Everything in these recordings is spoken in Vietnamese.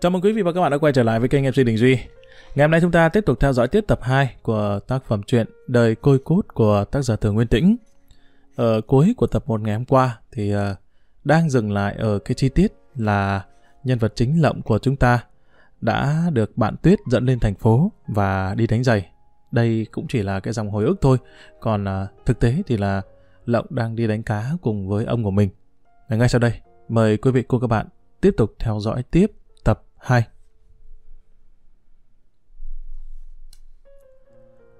Chào mừng quý vị và các bạn đã quay trở lại với kênh MC Đình Duy. Ngày hôm nay chúng ta tiếp tục theo dõi tiếp tập 2 của tác phẩm truyện Đời Côi Cút của tác giả Thường Nguyên Tĩnh. Ở cuối của tập 1 ngày hôm qua thì ờ, đang dừng lại ở cái chi tiết là nhân vật chính lộng của chúng ta đã được bạn Tuyết dẫn lên thành phố và đi đánh giày. Đây cũng chỉ là cái dòng hồi ức thôi, còn ờ, thực tế thì là Lộng đang đi đánh cá cùng với ông của mình. Và ngay sau đây, mời quý vị cô các bạn tiếp tục theo dõi tiếp 2.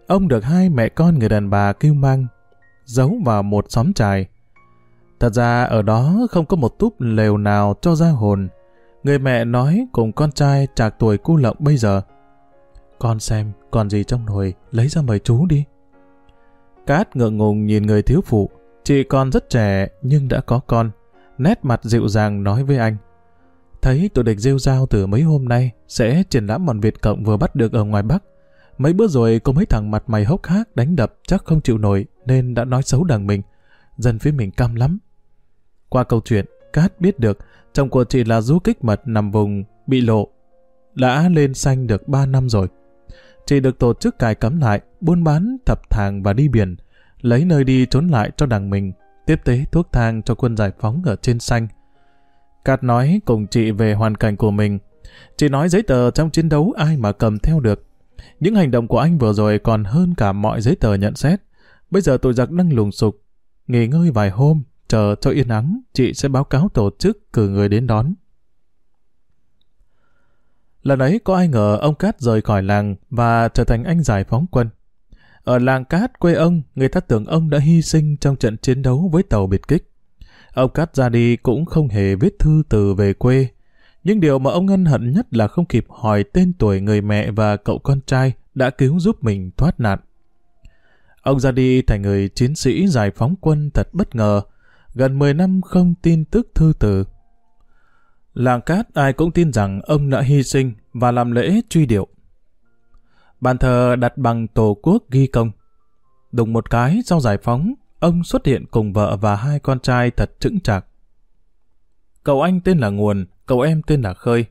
Ông được hai mẹ con người đàn bà kêu mang, giấu vào một xóm trài. Thật ra ở đó không có một túp lều nào cho ra hồn. Người mẹ nói cùng con trai trạc tuổi cu lộng bây giờ. Con xem, còn gì trong nồi, lấy ra mời chú đi. Cát ngượng ngùng nhìn người thiếu phụ, chị còn rất trẻ nhưng đã có con, nét mặt dịu dàng nói với anh. Thấy tụi địch rêu rao từ mấy hôm nay sẽ triển lãm bọn Việt Cộng vừa bắt được ở ngoài Bắc. Mấy bữa rồi có mấy thằng mặt mày hốc hác đánh đập chắc không chịu nổi nên đã nói xấu đằng mình. Dân phía mình cam lắm. Qua câu chuyện, Cát biết được chồng của chị là du kích mật nằm vùng bị lộ. Đã lên xanh được 3 năm rồi. Chị được tổ chức cài cấm lại, buôn bán, thập thàng và đi biển, lấy nơi đi trốn lại cho đằng mình, tiếp tế thuốc thang cho quân giải phóng ở trên xanh. Cát nói cùng chị về hoàn cảnh của mình. Chị nói giấy tờ trong chiến đấu ai mà cầm theo được. Những hành động của anh vừa rồi còn hơn cả mọi giấy tờ nhận xét. Bây giờ tôi giặc đang lùng sục. Nghỉ ngơi vài hôm, chờ cho yên ắng, chị sẽ báo cáo tổ chức cử người đến đón. Lần ấy có ai ngờ ông Cát rời khỏi làng và trở thành anh giải phóng quân. Ở làng Cát quê ông, người ta tưởng ông đã hy sinh trong trận chiến đấu với tàu biệt kích. Ông Cát ra đi cũng không hề viết thư từ về quê. Nhưng điều mà ông ân hận nhất là không kịp hỏi tên tuổi người mẹ và cậu con trai đã cứu giúp mình thoát nạn. Ông ra đi thành người chiến sĩ giải phóng quân thật bất ngờ. Gần 10 năm không tin tức thư từ. Làng Cát ai cũng tin rằng ông đã hy sinh và làm lễ truy điệu. Bàn thờ đặt bằng tổ quốc ghi công. Đùng một cái sau giải phóng, ông xuất hiện cùng vợ và hai con trai thật chững chạc. Cậu anh tên là Nguồn, cậu em tên là Khơi.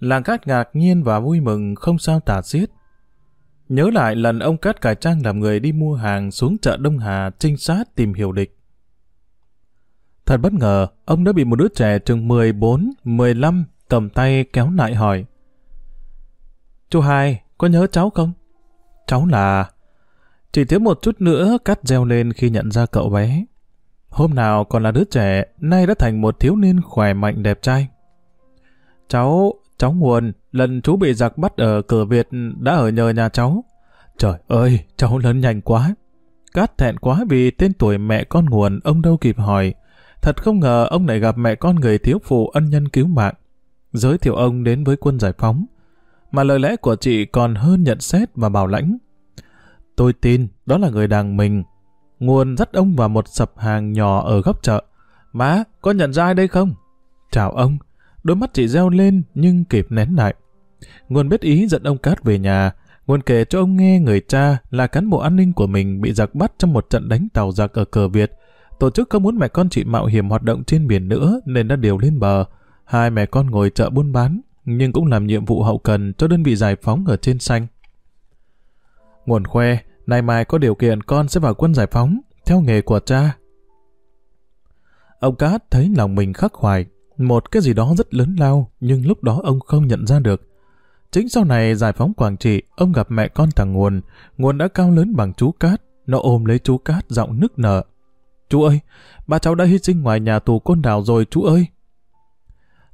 Làng Cát ngạc nhiên và vui mừng không sao tả xiết. Nhớ lại lần ông Cát cải trang làm người đi mua hàng xuống chợ Đông Hà trinh sát tìm hiểu địch. Thật bất ngờ, ông đã bị một đứa trẻ chừng 14, 15 cầm tay kéo lại hỏi. Chú Hai, có nhớ cháu không? Cháu là... Chỉ thiếu một chút nữa cắt reo lên khi nhận ra cậu bé. Hôm nào còn là đứa trẻ, nay đã thành một thiếu niên khỏe mạnh đẹp trai. Cháu, cháu nguồn, lần chú bị giặc bắt ở cửa Việt đã ở nhờ nhà cháu. Trời ơi, cháu lớn nhanh quá. Cát thẹn quá vì tên tuổi mẹ con nguồn ông đâu kịp hỏi. Thật không ngờ ông lại gặp mẹ con người thiếu phụ ân nhân cứu mạng. Giới thiệu ông đến với quân giải phóng. Mà lời lẽ của chị còn hơn nhận xét và bảo lãnh. Tôi tin đó là người đàn mình. Nguồn dắt ông vào một sập hàng nhỏ ở góc chợ. Má, có nhận ra ai đây không? Chào ông. Đôi mắt chị reo lên nhưng kịp nén lại. Nguồn biết ý dẫn ông Cát về nhà. Nguồn kể cho ông nghe người cha là cán bộ an ninh của mình bị giặc bắt trong một trận đánh tàu giặc ở cờ Việt. Tổ chức không muốn mẹ con chị mạo hiểm hoạt động trên biển nữa nên đã điều lên bờ. Hai mẹ con ngồi chợ buôn bán nhưng cũng làm nhiệm vụ hậu cần cho đơn vị giải phóng ở trên xanh. Nguồn khoe, nay mai có điều kiện con sẽ vào quân giải phóng, theo nghề của cha. Ông Cát thấy lòng mình khắc khoải, một cái gì đó rất lớn lao, nhưng lúc đó ông không nhận ra được. Chính sau này giải phóng Quảng Trị, ông gặp mẹ con thằng Nguồn, Nguồn đã cao lớn bằng chú Cát, nó ôm lấy chú Cát giọng nức nở. Chú ơi, ba cháu đã hy sinh ngoài nhà tù côn đảo rồi chú ơi.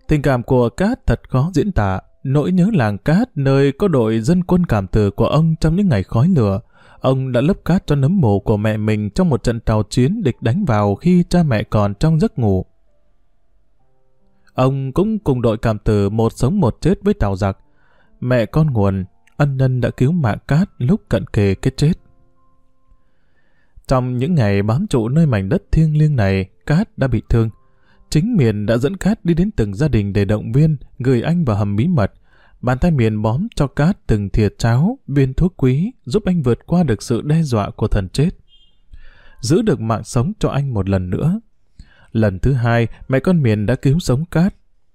Tình cảm của Cát thật khó diễn tả, nỗi nhớ làng Cát nơi có đội dân quân cảm tử của ông trong những ngày khói lửa. Ông đã lấp cát cho nấm mồ của mẹ mình trong một trận tàu chiến địch đánh vào khi cha mẹ còn trong giấc ngủ. Ông cũng cùng đội cảm tử một sống một chết với tàu giặc. Mẹ con nguồn, ân nhân đã cứu mạng Cát lúc cận kề cái chết. Trong những ngày bám trụ nơi mảnh đất thiêng liêng này, Cát đã bị thương. Chính Miền đã dẫn Cát đi đến từng gia đình để động viên, gửi anh vào hầm bí mật. Bàn tay Miền bóm cho Cát từng thiệt cháo, viên thuốc quý, giúp anh vượt qua được sự đe dọa của thần chết. Giữ được mạng sống cho anh một lần nữa. Lần thứ hai, mẹ con Miền đã cứu sống Cát.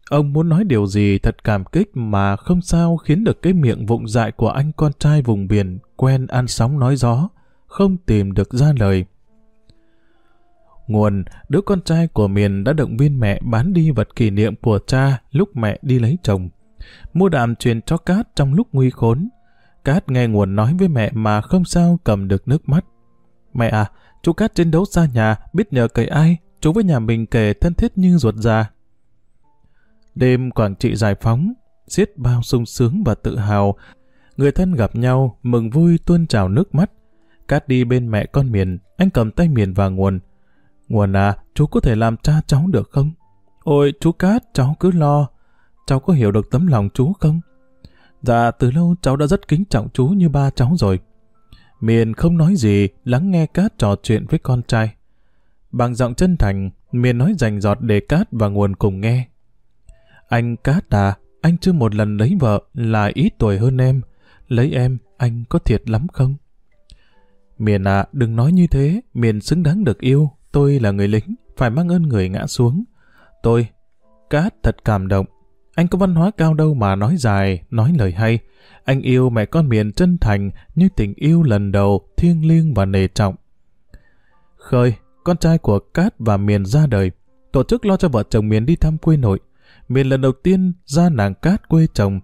Ông muốn nói điều gì thật cảm kích mà không sao khiến được cái miệng vụng dại của anh con trai vùng biển quen ăn sóng nói gió, không tìm được ra lời. Nguồn, đứa con trai của miền đã động viên mẹ bán đi vật kỷ niệm của cha lúc mẹ đi lấy chồng. Mua đàm truyền cho Cát trong lúc nguy khốn. Cát nghe nguồn nói với mẹ mà không sao cầm được nước mắt. Mẹ à, chú Cát chiến đấu xa nhà, biết nhờ cậy ai, chú với nhà mình kể thân thiết như ruột già. Đêm Quảng Trị giải phóng, xiết bao sung sướng và tự hào. Người thân gặp nhau, mừng vui tuôn trào nước mắt. Cát đi bên mẹ con miền, anh cầm tay miền và nguồn. Nguồn à, chú có thể làm cha cháu được không? Ôi, chú Cát, cháu cứ lo. Cháu có hiểu được tấm lòng chú không? Dạ, từ lâu cháu đã rất kính trọng chú như ba cháu rồi. Miền không nói gì, lắng nghe Cát trò chuyện với con trai. Bằng giọng chân thành, Miền nói rành giọt để Cát và Nguồn cùng nghe. Anh Cát à, anh chưa một lần lấy vợ là ít tuổi hơn em. Lấy em, anh có thiệt lắm không? Miền à, đừng nói như thế, Miền xứng đáng được yêu. Tôi là người lính, phải mang ơn người ngã xuống. Tôi, Cát thật cảm động. Anh có văn hóa cao đâu mà nói dài, nói lời hay. Anh yêu mẹ con miền chân thành như tình yêu lần đầu, thiêng liêng và nề trọng. Khơi, con trai của Cát và Miền ra đời, tổ chức lo cho vợ chồng Miền đi thăm quê nội. Miền lần đầu tiên ra nàng Cát quê chồng.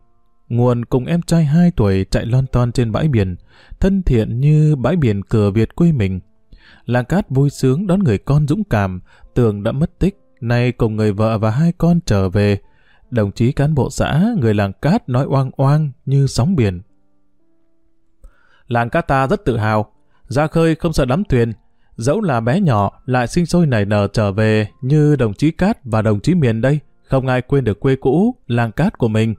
Nguồn cùng em trai 2 tuổi chạy lon ton trên bãi biển, thân thiện như bãi biển cửa Việt quê mình. Làng Cát vui sướng đón người con dũng cảm, tường đã mất tích, nay cùng người vợ và hai con trở về. Đồng chí cán bộ xã, người làng Cát nói oang oang như sóng biển. Làng Cát ta rất tự hào, ra khơi không sợ đắm thuyền, dẫu là bé nhỏ lại sinh sôi nảy nở trở về như đồng chí Cát và đồng chí Miền đây, không ai quên được quê cũ, làng Cát của mình.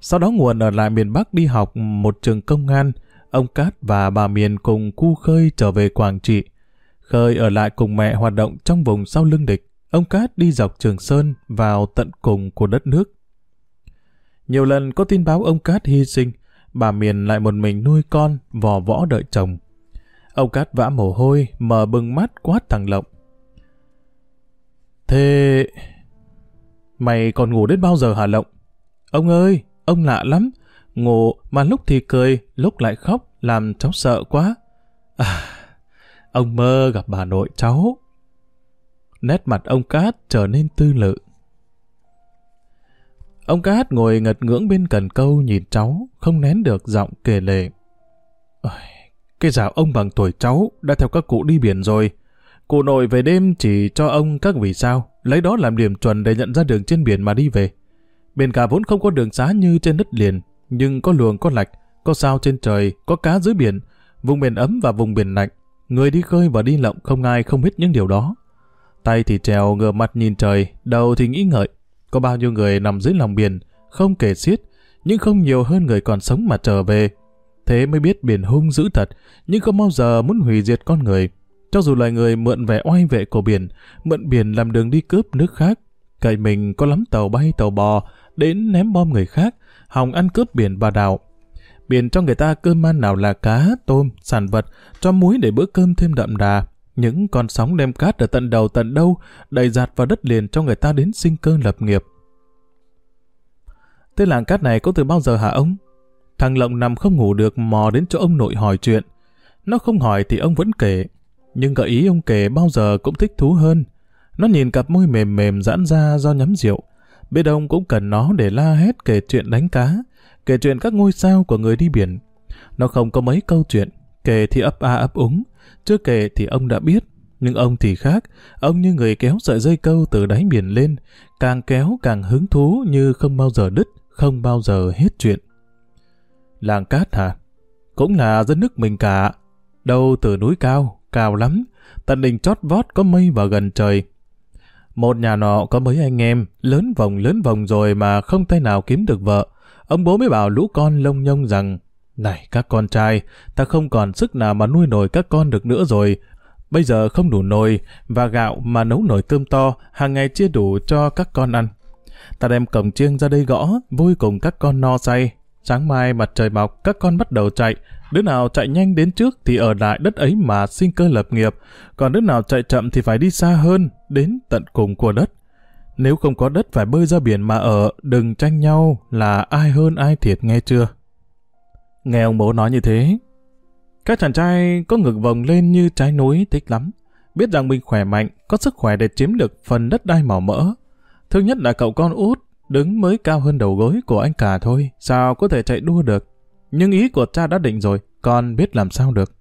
Sau đó nguồn ở lại miền Bắc đi học một trường công an, ông Cát và bà Miền cùng cu khơi trở về Quảng Trị. Khơi ở lại cùng mẹ hoạt động trong vùng sau lưng địch. Ông Cát đi dọc Trường Sơn vào tận cùng của đất nước. Nhiều lần có tin báo ông Cát hy sinh, bà Miền lại một mình nuôi con, vò võ đợi chồng. Ông Cát vã mồ hôi, mở bừng mắt quát thằng Lộng. Thế... Mày còn ngủ đến bao giờ hả Lộng? Ông ơi, ông lạ lắm. Ngủ mà lúc thì cười, lúc lại khóc, làm cháu sợ quá. À, ông mơ gặp bà nội cháu. Nét mặt ông Cát trở nên tư lự. Ông Cát ngồi ngật ngưỡng bên cần câu nhìn cháu, không nén được giọng kể lệ. Cái dạo ông bằng tuổi cháu đã theo các cụ đi biển rồi. Cụ nội về đêm chỉ cho ông các vì sao, lấy đó làm điểm chuẩn để nhận ra đường trên biển mà đi về. Biển cả vốn không có đường xá như trên đất liền, nhưng có luồng có lạch, có sao trên trời, có cá dưới biển, vùng biển ấm và vùng biển lạnh. Người đi khơi và đi lộng không ai không biết những điều đó. Tay thì trèo ngửa mặt nhìn trời, đầu thì nghĩ ngợi. Có bao nhiêu người nằm dưới lòng biển, không kể xiết, nhưng không nhiều hơn người còn sống mà trở về. Thế mới biết biển hung dữ thật, nhưng không bao giờ muốn hủy diệt con người. Cho dù loài người mượn vẻ oai vệ của biển, mượn biển làm đường đi cướp nước khác, cậy mình có lắm tàu bay tàu bò, đến ném bom người khác, hòng ăn cướp biển và đảo. Biển cho người ta cơm ăn nào là cá, tôm, sản vật, cho muối để bữa cơm thêm đậm đà. Những con sóng đem cát ở tận đầu tận đâu, đầy giạt vào đất liền cho người ta đến sinh cơ lập nghiệp. Thế làng cát này có từ bao giờ hả ông? Thằng Lộng nằm không ngủ được mò đến chỗ ông nội hỏi chuyện. Nó không hỏi thì ông vẫn kể. Nhưng gợi ý ông kể bao giờ cũng thích thú hơn. Nó nhìn cặp môi mềm mềm giãn ra do nhắm rượu. Biết ông cũng cần nó để la hét kể chuyện đánh cá, kể chuyện các ngôi sao của người đi biển. Nó không có mấy câu chuyện, kể thì ấp a ấp úng, chưa kể thì ông đã biết. Nhưng ông thì khác, ông như người kéo sợi dây câu từ đáy biển lên, càng kéo càng hứng thú như không bao giờ đứt, không bao giờ hết chuyện. Làng cát hả? Cũng là dân nước mình cả. Đâu từ núi cao, cao lắm, tận đỉnh chót vót có mây vào gần trời. Một nhà nọ có mấy anh em, lớn vòng lớn vòng rồi mà không tay nào kiếm được vợ. Ông bố mới bảo lũ con lông nhông rằng, Này các con trai, ta không còn sức nào mà nuôi nổi các con được nữa rồi. Bây giờ không đủ nồi và gạo mà nấu nồi cơm to, hàng ngày chia đủ cho các con ăn. Ta đem cổng chiêng ra đây gõ, vui cùng các con no say. Sáng mai mặt trời mọc, các con bắt đầu chạy. Đứa nào chạy nhanh đến trước thì ở lại đất ấy mà sinh cơ lập nghiệp, còn đứa nào chạy chậm thì phải đi xa hơn, đến tận cùng của đất. Nếu không có đất phải bơi ra biển mà ở, đừng tranh nhau là ai hơn ai thiệt nghe chưa? Nghe ông bố nói như thế, các chàng trai có ngực vồng lên như trái núi thích lắm. Biết rằng mình khỏe mạnh, có sức khỏe để chiếm được phần đất đai màu mỡ. Thứ nhất là cậu con út, đứng mới cao hơn đầu gối của anh cả thôi, sao có thể chạy đua được. Nhưng ý của cha đã định rồi, con biết làm sao được.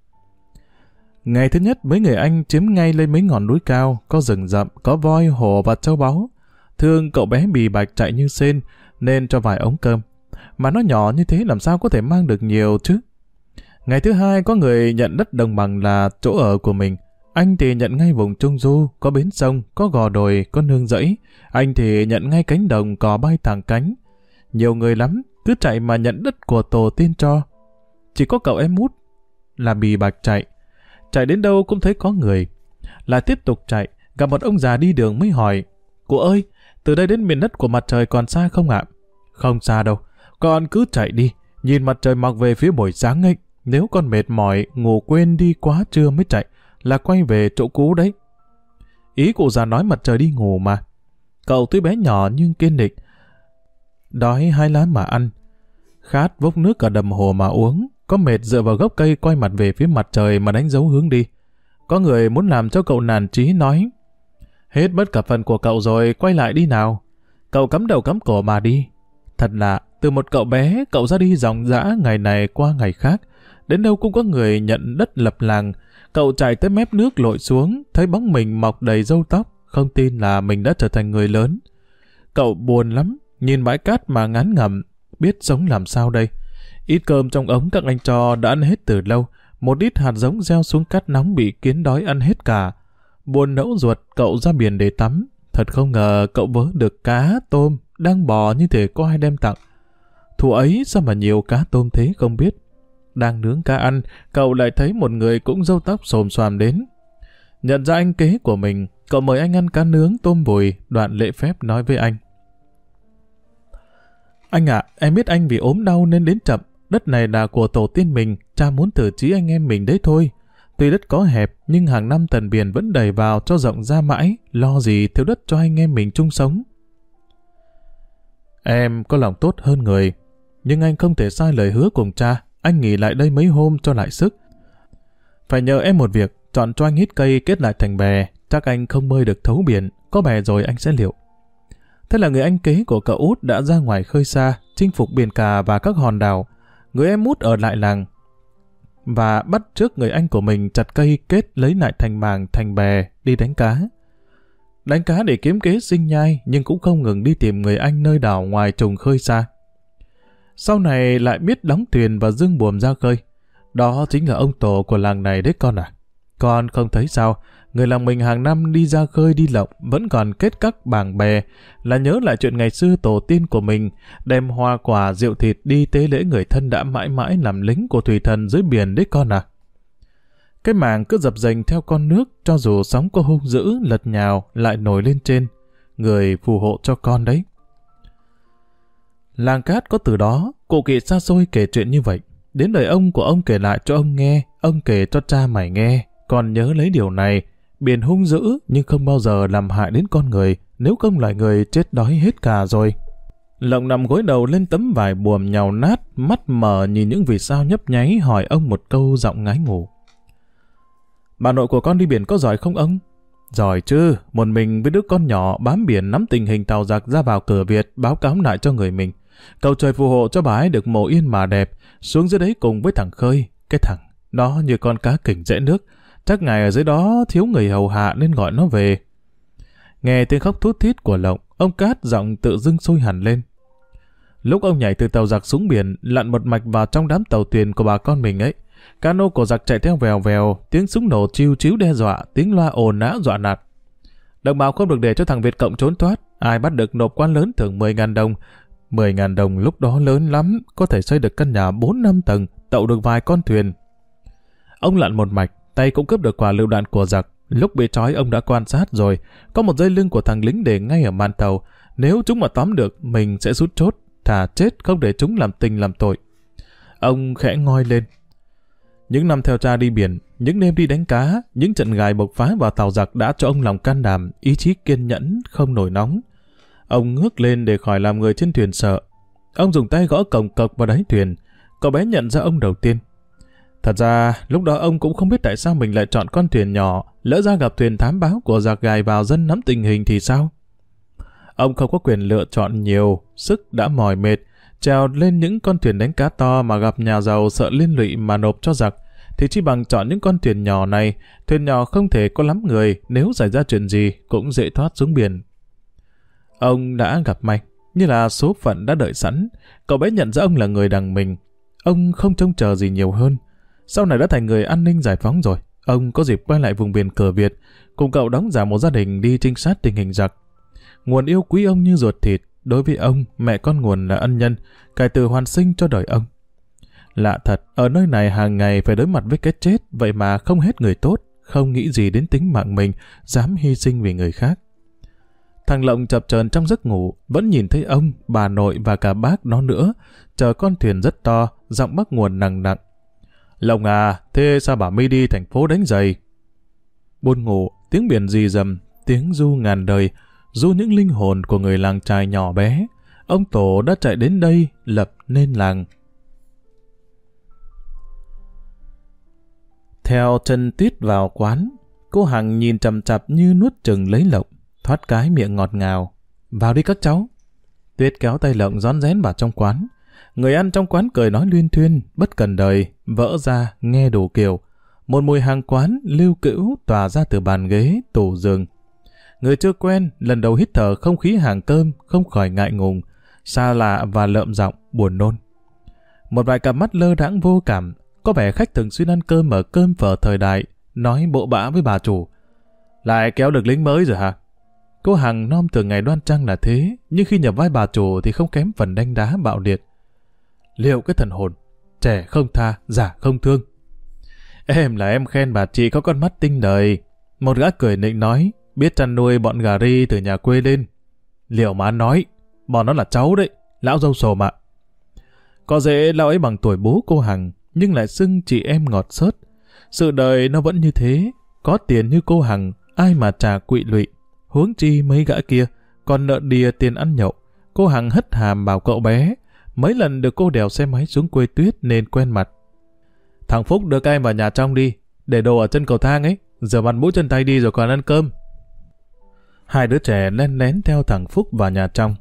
Ngày thứ nhất, mấy người anh chiếm ngay lên mấy ngọn núi cao, có rừng rậm, có voi, hổ và châu báu. Thương cậu bé bì bạch chạy như sen, nên cho vài ống cơm. Mà nó nhỏ như thế làm sao có thể mang được nhiều chứ? Ngày thứ hai có người nhận đất đồng bằng là chỗ ở của mình. Anh thì nhận ngay vùng Trung Du, có bến sông, có gò đồi, có nương rẫy. Anh thì nhận ngay cánh đồng cò bay thẳng cánh. Nhiều người lắm, cứ chạy mà nhận đất của tổ tiên cho. Chỉ có cậu em út là bì bạc chạy. Chạy đến đâu cũng thấy có người. Lại tiếp tục chạy, gặp một ông già đi đường mới hỏi. Cụ ơi, từ đây đến miền đất của mặt trời còn xa không ạ? Không xa đâu, con cứ chạy đi, nhìn mặt trời mọc về phía buổi sáng ấy. Nếu con mệt mỏi, ngủ quên đi quá trưa mới chạy, là quay về chỗ cũ đấy. Ý cụ già nói mặt trời đi ngủ mà. Cậu tuy bé nhỏ nhưng kiên định. Đói hai lá mà ăn. Khát vốc nước cả đầm hồ mà uống. Có mệt dựa vào gốc cây quay mặt về phía mặt trời mà đánh dấu hướng đi. Có người muốn làm cho cậu nản trí nói. Hết bất cả phần của cậu rồi, quay lại đi nào. Cậu cắm đầu cắm cổ mà đi. Thật lạ, từ một cậu bé, cậu ra đi dòng dã ngày này qua ngày khác. Đến đâu cũng có người nhận đất lập làng. Cậu chạy tới mép nước lội xuống, thấy bóng mình mọc đầy râu tóc, không tin là mình đã trở thành người lớn. Cậu buồn lắm, nhìn bãi cát mà ngán ngẩm, biết sống làm sao đây. Ít cơm trong ống các anh cho đã ăn hết từ lâu, một ít hạt giống gieo xuống cát nóng bị kiến đói ăn hết cả. Buồn nẫu ruột, cậu ra biển để tắm. Thật không ngờ cậu vớ được cá, tôm, đang bò như thể có ai đem tặng. Thủ ấy sao mà nhiều cá tôm thế không biết. Đang nướng cá ăn, cậu lại thấy một người cũng râu tóc xồm xoàm đến. Nhận ra anh kế của mình, cậu mời anh ăn cá nướng tôm bùi, đoạn lễ phép nói với anh. Anh ạ, em biết anh vì ốm đau nên đến chậm. Đất này là của tổ tiên mình, cha muốn thử trí anh em mình đấy thôi. Tuy đất có hẹp, nhưng hàng năm tần biển vẫn đầy vào cho rộng ra mãi, lo gì thiếu đất cho anh em mình chung sống. Em có lòng tốt hơn người, nhưng anh không thể sai lời hứa cùng cha, anh nghỉ lại đây mấy hôm cho lại sức. Phải nhờ em một việc, chọn cho anh hít cây kết lại thành bè, chắc anh không bơi được thấu biển, có bè rồi anh sẽ liệu. Thế là người anh kế của cậu út đã ra ngoài khơi xa, chinh phục biển cả và các hòn đảo. Người em út ở lại làng và bắt trước người anh của mình chặt cây kết lấy lại thành màng thành bè đi đánh cá. Đánh cá để kiếm kế sinh nhai nhưng cũng không ngừng đi tìm người anh nơi đảo ngoài trùng khơi xa. Sau này lại biết đóng thuyền và dương buồm ra khơi. Đó chính là ông tổ của làng này đấy con à. Con không thấy sao, người làng mình hàng năm đi ra khơi đi lộng vẫn còn kết các bảng bè là nhớ lại chuyện ngày xưa tổ tiên của mình đem hoa quả rượu thịt đi tế lễ người thân đã mãi mãi làm lính của thủy thần dưới biển đấy con à. Cái màng cứ dập dềnh theo con nước cho dù sóng có hung dữ lật nhào lại nổi lên trên. Người phù hộ cho con đấy. Làng cát có từ đó, cụ kỵ xa xôi kể chuyện như vậy. Đến đời ông của ông kể lại cho ông nghe, ông kể cho cha mày nghe. Còn nhớ lấy điều này, biển hung dữ nhưng không bao giờ làm hại đến con người, nếu không loài người chết đói hết cả rồi. Lộng nằm gối đầu lên tấm vải buồm nhào nát, mắt mở nhìn những vì sao nhấp nháy hỏi ông một câu giọng ngái ngủ. Bà nội của con đi biển có giỏi không ông? Giỏi chứ, một mình với đứa con nhỏ bám biển nắm tình hình tàu giặc ra vào cửa Việt báo cáo lại cho người mình. Cầu trời phù hộ cho bà ấy được mồ yên mà đẹp, xuống dưới đấy cùng với thằng Khơi. Cái thằng, nó như con cá kỉnh rẽ nước. Chắc ngài ở dưới đó thiếu người hầu hạ nên gọi nó về. Nghe tiếng khóc thút thít của Lộng, ông Cát giọng tự dưng sôi hẳn lên. Lúc ông nhảy từ tàu giặc xuống biển, lặn một mạch vào trong đám tàu thuyền của bà con mình ấy, cano của giặc chạy theo vèo vèo, tiếng súng nổ chiêu chiếu đe dọa, tiếng loa ồn nã dọa nạt. Đồng bào không được để cho thằng Việt Cộng trốn thoát, ai bắt được nộp quan lớn thưởng 10.000 đồng, 10.000 đồng lúc đó lớn lắm, có thể xây được căn nhà 4 năm tầng, tậu được vài con thuyền. Ông lặn một mạch, tay cũng cướp được quả lựu đạn của giặc. Lúc bị trói ông đã quan sát rồi, có một dây lưng của thằng lính để ngay ở màn tàu. Nếu chúng mà tóm được, mình sẽ rút chốt, thả chết không để chúng làm tình làm tội. Ông khẽ ngoi lên. Những năm theo cha đi biển, những đêm đi đánh cá, những trận gài bộc phá vào tàu giặc đã cho ông lòng can đảm, ý chí kiên nhẫn, không nổi nóng. Ông ngước lên để khỏi làm người trên thuyền sợ. Ông dùng tay gõ cổng cọc vào đáy thuyền. Cậu bé nhận ra ông đầu tiên. Thật ra, lúc đó ông cũng không biết tại sao mình lại chọn con thuyền nhỏ, lỡ ra gặp thuyền thám báo của giặc gài vào dân nắm tình hình thì sao? Ông không có quyền lựa chọn nhiều, sức đã mỏi mệt, trèo lên những con thuyền đánh cá to mà gặp nhà giàu sợ liên lụy mà nộp cho giặc, thì chỉ bằng chọn những con thuyền nhỏ này, thuyền nhỏ không thể có lắm người, nếu xảy ra chuyện gì cũng dễ thoát xuống biển. Ông đã gặp may, như là số phận đã đợi sẵn, cậu bé nhận ra ông là người đằng mình. Ông không trông chờ gì nhiều hơn. Sau này đã thành người an ninh giải phóng rồi, ông có dịp quay lại vùng biển cờ Việt, cùng cậu đóng giả một gia đình đi trinh sát tình hình giặc. Nguồn yêu quý ông như ruột thịt, đối với ông, mẹ con nguồn là ân nhân, cải từ hoàn sinh cho đời ông. Lạ thật, ở nơi này hàng ngày phải đối mặt với cái chết, vậy mà không hết người tốt, không nghĩ gì đến tính mạng mình, dám hy sinh vì người khác. Thằng Lộng chập chờn trong giấc ngủ, vẫn nhìn thấy ông, bà nội và cả bác nó nữa, chờ con thuyền rất to, giọng bắc nguồn nặng nặng. Lộng à, thế sao bà mi đi thành phố đánh giày? Buồn ngủ, tiếng biển rì rầm, tiếng du ngàn đời, du những linh hồn của người làng trài nhỏ bé. Ông Tổ đã chạy đến đây, lập nên làng. Theo chân tuyết vào quán, cô Hằng nhìn chầm chập như nuốt chừng lấy lộng, thoát cái miệng ngọt ngào. Vào đi các cháu. Tuyết kéo tay lộng rón rén vào trong quán. Người ăn trong quán cười nói luyên thuyên, bất cần đời, vỡ ra, nghe đủ kiểu. Một mùi hàng quán lưu cữu tỏa ra từ bàn ghế, tủ giường. Người chưa quen, lần đầu hít thở không khí hàng cơm, không khỏi ngại ngùng, xa lạ và lợm giọng, buồn nôn. Một vài cặp mắt lơ đãng vô cảm, có vẻ khách thường xuyên ăn cơm ở cơm phở thời đại, nói bộ bã với bà chủ. Lại kéo được lính mới rồi hả? Cô Hằng non từ ngày đoan trang là thế, nhưng khi nhập vai bà chủ thì không kém phần đánh đá bạo liệt. Liệu cái thần hồn, trẻ không tha, giả không thương. Em là em khen bà chị có con mắt tinh đời. Một gã cười nịnh nói, biết chăn nuôi bọn gà ri từ nhà quê lên. Liệu mà nói, bọn nó là cháu đấy, lão dâu sồm ạ. Có dễ lão ấy bằng tuổi bố cô Hằng, nhưng lại xưng chị em ngọt sớt. Sự đời nó vẫn như thế, có tiền như cô Hằng, ai mà trả quỵ lụy. Huống chi mấy gã kia, còn nợ đìa tiền ăn nhậu. Cô Hằng hất hàm bảo cậu bé, mấy lần được cô đèo xe máy xuống quê tuyết nên quen mặt. Thằng Phúc đưa các em vào nhà trong đi, để đồ ở chân cầu thang ấy, giờ mặt mũi chân tay đi rồi còn ăn cơm. Hai đứa trẻ len lén theo thằng Phúc vào nhà trong.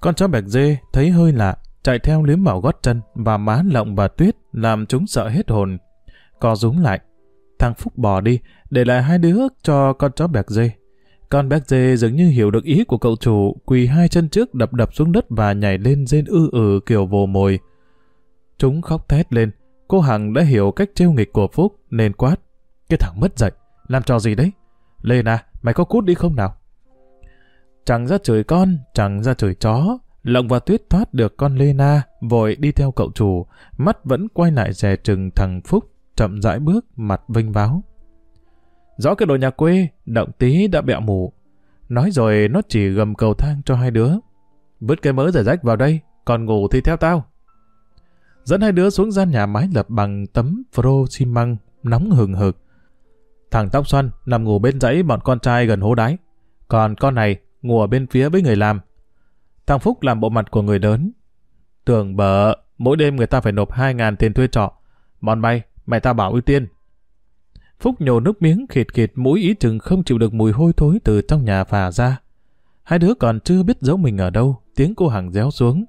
Con chó bạch dê thấy hơi lạ, chạy theo liếm vào gót chân và má lộng và tuyết làm chúng sợ hết hồn. Co rúm lại. Thằng Phúc bỏ đi, để lại hai đứa cho con chó bẹc dê. Con bé dê dường như hiểu được ý của cậu chủ, quỳ hai chân trước đập đập xuống đất và nhảy lên rên ư ừ kiểu vồ mồi. Chúng khóc thét lên. Cô Hằng đã hiểu cách trêu nghịch của Phúc nên quát. Cái thằng mất dậy, làm trò gì đấy? Lê à, mày có cút đi không nào? Chẳng ra chửi con, chẳng ra chửi chó, Lộng và Tuyết thoát được con Lena, vội đi theo cậu chủ, mắt vẫn quay lại dè chừng thằng Phúc, chậm rãi bước, mặt vinh váo. Rõ cái đồ nhà quê, động tí đã bẹo mù. Nói rồi nó chỉ gầm cầu thang cho hai đứa. Vứt cái mớ giải rách vào đây, còn ngủ thì theo tao. Dẫn hai đứa xuống gian nhà mái lập bằng tấm phro xi măng, nóng hừng hực. Thằng tóc xoăn nằm ngủ bên dãy bọn con trai gần hố đáy. Còn con này ngủ ở bên phía với người làm, Thằng Phúc làm bộ mặt của người lớn. Tưởng bở, mỗi đêm người ta phải nộp 2.000 tiền thuê trọ. Bọn bay, mẹ ta bảo ưu tiên. Phúc nhổ nước miếng khịt khịt mũi ý chừng không chịu được mùi hôi thối từ trong nhà phà ra. Hai đứa còn chưa biết giấu mình ở đâu, tiếng cô hàng réo xuống.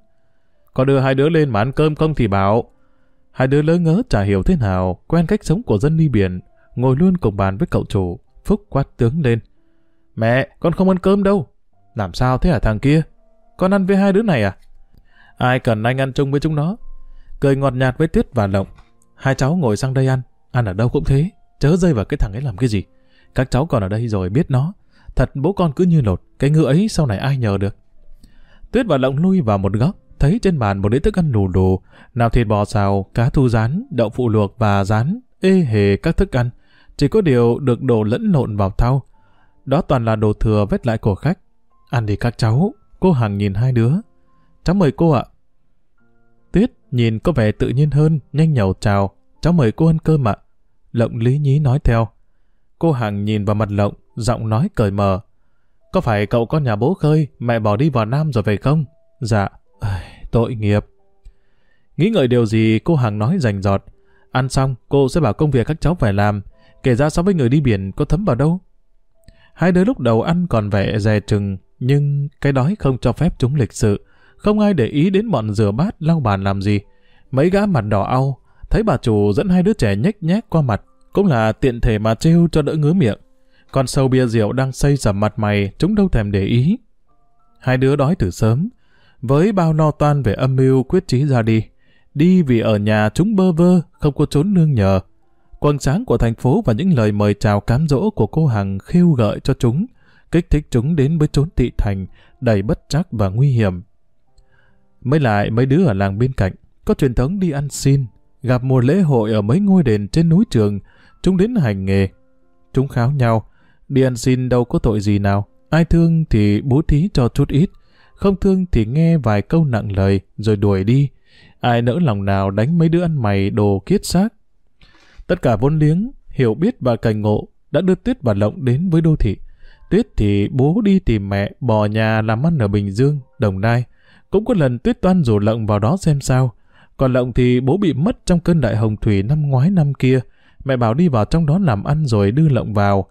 Có đưa hai đứa lên mà ăn cơm không thì bảo. Hai đứa lớn ngớ chả hiểu thế nào, quen cách sống của dân đi biển, ngồi luôn cùng bàn với cậu chủ. Phúc quát tướng lên. Mẹ, con không ăn cơm đâu. Làm sao thế hả thằng kia? Con ăn với hai đứa này à? Ai cần anh ăn chung với chúng nó? Cười ngọt nhạt với Tuyết và Lộng. Hai cháu ngồi sang đây ăn. Ăn ở đâu cũng thế. Chớ rơi vào cái thằng ấy làm cái gì. Các cháu còn ở đây rồi biết nó. Thật bố con cứ như lột. Cái ngựa ấy sau này ai nhờ được. Tuyết và Lộng lui vào một góc. Thấy trên bàn một đĩa thức ăn lù lù. Nào thịt bò xào, cá thu rán, đậu phụ luộc và rán. Ê hề các thức ăn. Chỉ có điều được đổ lẫn lộn vào thau. Đó toàn là đồ thừa vết lại của khách. Ăn đi các cháu, Cô Hằng nhìn hai đứa. Cháu mời cô ạ. Tuyết nhìn có vẻ tự nhiên hơn, nhanh nhậu chào. Cháu mời cô ăn cơm ạ. Lộng lý nhí nói theo. Cô Hằng nhìn vào mặt Lộng, giọng nói cởi mờ. có phải cậu con nhà bố khơi, mẹ bỏ đi vào Nam rồi về không? Dạ, tội nghiệp. Nghĩ ngợi điều gì cô Hằng nói rành giọt. Ăn xong, cô sẽ bảo công việc các cháu phải làm. Kể ra so với người đi biển có thấm vào đâu. Hai đứa lúc đầu ăn còn vẻ dè chừng, nhưng cái đói không cho phép chúng lịch sự. Không ai để ý đến bọn rửa bát lau bàn làm gì. Mấy gã mặt đỏ au, thấy bà chủ dẫn hai đứa trẻ nhếch nhác qua mặt, cũng là tiện thể mà trêu cho đỡ ngứa miệng. Còn sâu bia rượu đang xây sầm mặt mày, chúng đâu thèm để ý. Hai đứa đói từ sớm, với bao no toan về âm mưu quyết chí ra đi. Đi vì ở nhà chúng bơ vơ, không có trốn nương nhờ. Quần sáng của thành phố và những lời mời chào cám dỗ của cô Hằng khiêu gợi cho chúng, kích thích chúng đến với chốn tị thành, đầy bất trắc và nguy hiểm. Mới lại mấy đứa ở làng bên cạnh, có truyền thống đi ăn xin, gặp mùa lễ hội ở mấy ngôi đền trên núi trường, chúng đến hành nghề. Chúng kháo nhau, đi ăn xin đâu có tội gì nào, ai thương thì bố thí cho chút ít, không thương thì nghe vài câu nặng lời rồi đuổi đi. Ai nỡ lòng nào đánh mấy đứa ăn mày đồ kiết xác. Tất cả vốn liếng, hiểu biết và cảnh ngộ đã đưa Tuyết và Lộng đến với đô thị. Tuyết thì bố đi tìm mẹ, bỏ nhà làm ăn ở Bình Dương, Đồng Nai. Cũng có lần Tuyết toan rủ Lộng vào đó xem sao. Còn Lộng thì bố bị mất trong cơn đại hồng thủy năm ngoái năm kia. Mẹ bảo đi vào trong đó làm ăn rồi đưa Lộng vào.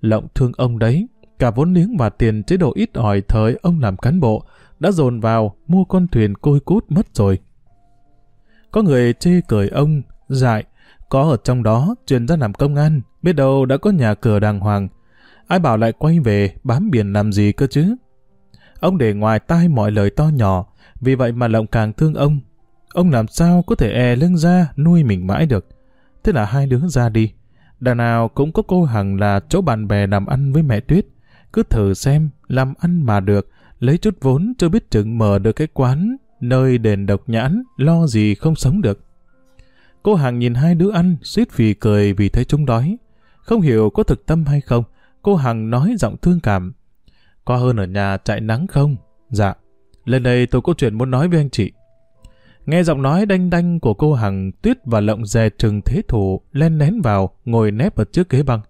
Lộng thương ông đấy. Cả vốn liếng và tiền chế độ ít ỏi thời ông làm cán bộ đã dồn vào mua con thuyền côi cút mất rồi. Có người chê cười ông, dại, có ở trong đó truyền ra làm công an, biết đâu đã có nhà cửa đàng hoàng. Ai bảo lại quay về bám biển làm gì cơ chứ? Ông để ngoài tai mọi lời to nhỏ, vì vậy mà Lộng càng thương ông. Ông làm sao có thể e lưng ra nuôi mình mãi được. Thế là hai đứa ra đi. Đằng nào cũng có cô Hằng là chỗ bạn bè làm ăn với mẹ Tuyết. Cứ thử xem, làm ăn mà được, lấy chút vốn cho biết chừng mở được cái quán, nơi đền độc nhãn, lo gì không sống được. Cô Hằng nhìn hai đứa ăn, suýt vì cười vì thấy chúng đói. Không hiểu có thực tâm hay không, cô Hằng nói giọng thương cảm. Có hơn ở nhà chạy nắng không? Dạ. Lên đây tôi có chuyện muốn nói với anh chị. Nghe giọng nói đanh đanh của cô Hằng, Tuyết và Lộng dè trừng thế thủ, len nén vào, ngồi nép ở trước ghế băng.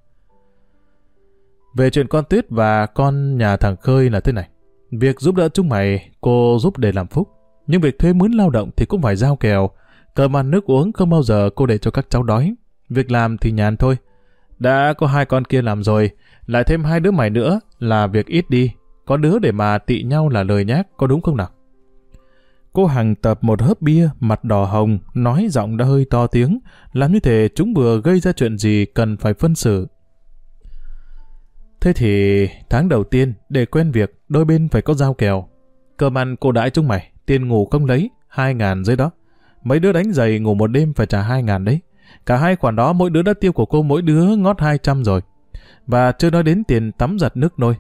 Về chuyện con Tuyết và con nhà thằng Khơi là thế này. Việc giúp đỡ chúng mày, cô giúp để làm phúc. Nhưng việc thuê mướn lao động thì cũng phải giao kèo. Cơm ăn nước uống không bao giờ cô để cho các cháu đói. Việc làm thì nhàn thôi. Đã có hai con kia làm rồi, lại thêm hai đứa mày nữa là việc ít đi. Có đứa để mà tị nhau là lời nhác, có đúng không nào? Cô Hằng tập một hớp bia, mặt đỏ hồng, nói giọng đã hơi to tiếng, làm như thể chúng vừa gây ra chuyện gì cần phải phân xử. Thế thì tháng đầu tiên, để quen việc, đôi bên phải có giao kèo. Cơm ăn cô đãi chúng mày, tiền ngủ không lấy, hai ngàn dưới đó. Mấy đứa đánh giày ngủ một đêm phải trả hai ngàn đấy. Cả hai khoản đó mỗi đứa đã tiêu của cô mỗi đứa ngót hai trăm rồi. Và chưa nói đến tiền tắm giặt nước nôi.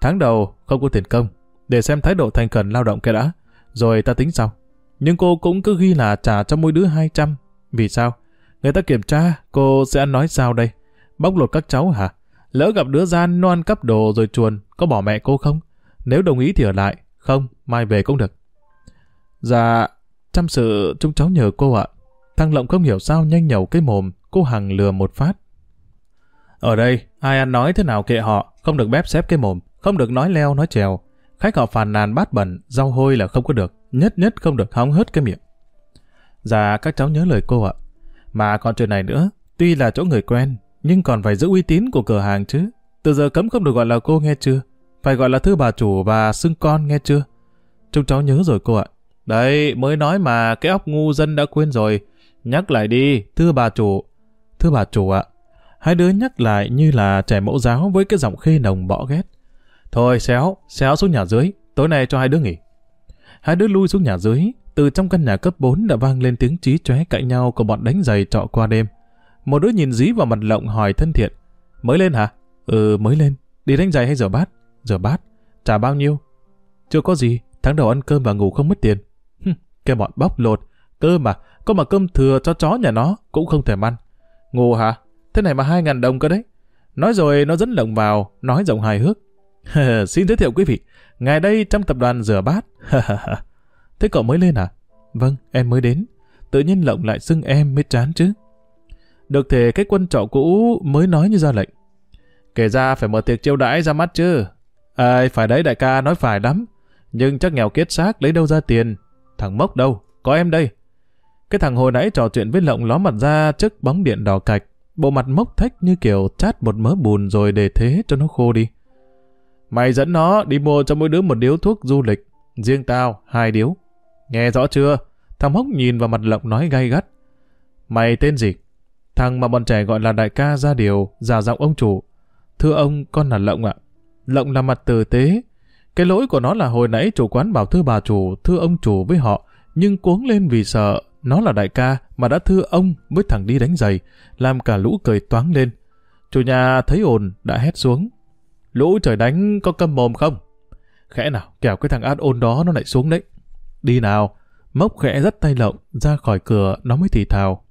Tháng đầu không có tiền công, để xem thái độ thành khẩn lao động kia đã, rồi ta tính sau. Nhưng cô cũng cứ ghi là trả cho mỗi đứa hai trăm. Vì sao? Người ta kiểm tra, cô sẽ ăn nói sao đây? Bóc lột các cháu hả? Lỡ gặp đứa gian non cắp đồ rồi chuồn, có bỏ mẹ cô không? Nếu đồng ý thì ở lại, không, mai về cũng được. Dạ, chăm sự chúng cháu nhờ cô ạ. thăng Lộng không hiểu sao nhanh nhẩu cái mồm, cô Hằng lừa một phát. Ở đây, ai ăn nói thế nào kệ họ, không được bép xếp cái mồm, không được nói leo nói trèo. Khách họ phàn nàn bát bẩn, rau hôi là không có được, nhất nhất không được hóng hớt cái miệng. Dạ, các cháu nhớ lời cô ạ. Mà còn chuyện này nữa, tuy là chỗ người quen, nhưng còn phải giữ uy tín của cửa hàng chứ. Từ giờ cấm không được gọi là cô nghe chưa? Phải gọi là thư bà chủ và xưng con nghe chưa? Chúng cháu nhớ rồi cô ạ. Đấy, mới nói mà cái óc ngu dân đã quên rồi. Nhắc lại đi, thưa bà chủ. Thưa bà chủ ạ. Hai đứa nhắc lại như là trẻ mẫu giáo với cái giọng khê nồng bỏ ghét. Thôi xéo, xéo xuống nhà dưới, tối nay cho hai đứa nghỉ. Hai đứa lui xuống nhà dưới, từ trong căn nhà cấp 4 đã vang lên tiếng trí chóe cạnh nhau của bọn đánh giày trọ qua đêm. Một đứa nhìn dí vào mặt lộng hỏi thân thiện. Mới lên hả? Ừ, mới lên. Đi đánh giày hay rửa bát? Rửa bát. Trả bao nhiêu? Chưa có gì. Tháng đầu ăn cơm và ngủ không mất tiền. Hừm, cái bọn bóc lột. Cơm mà, có mà cơm thừa cho chó nhà nó cũng không thể ăn. Ngủ hả? Thế này mà hai ngàn đồng cơ đấy. Nói rồi nó dẫn lộng vào, nói giọng hài hước. Xin giới thiệu quý vị, ngài đây trong tập đoàn rửa bát. Thế cậu mới lên à? Vâng, em mới đến. Tự nhiên lộng lại xưng em mới chán chứ. Được thể cái quân trọ cũ mới nói như ra lệnh. Kể ra phải mở tiệc chiêu đãi ra mắt chứ. À, phải đấy đại ca, nói phải lắm. Nhưng chắc nghèo kiết xác lấy đâu ra tiền. Thằng Mốc đâu? Có em đây. Cái thằng hồi nãy trò chuyện với Lộng ló mặt ra trước bóng điện đỏ cạch. Bộ mặt mốc thách như kiểu chát một mớ bùn rồi để thế cho nó khô đi. Mày dẫn nó đi mua cho mỗi đứa một điếu thuốc du lịch. Riêng tao, hai điếu. Nghe rõ chưa? Thằng hốc nhìn vào mặt Lộng nói gay gắt. Mày tên gì? Thằng mà bọn trẻ gọi là đại ca ra điều, giả giọng ông chủ. Thưa ông, con là Lộng ạ. Lộng là mặt tử tế. Cái lỗi của nó là hồi nãy chủ quán bảo thưa bà chủ, thưa ông chủ với họ, nhưng cuống lên vì sợ nó là đại ca mà đã thưa ông với thằng đi đánh giày, làm cả lũ cười toáng lên. Chủ nhà thấy ồn đã hét xuống. Lũ trời đánh có câm mồm không? Khẽ nào, kẻo cái thằng át ôn đó nó lại xuống đấy. Đi nào, mốc khẽ dắt tay lộng ra khỏi cửa nó mới thì thào.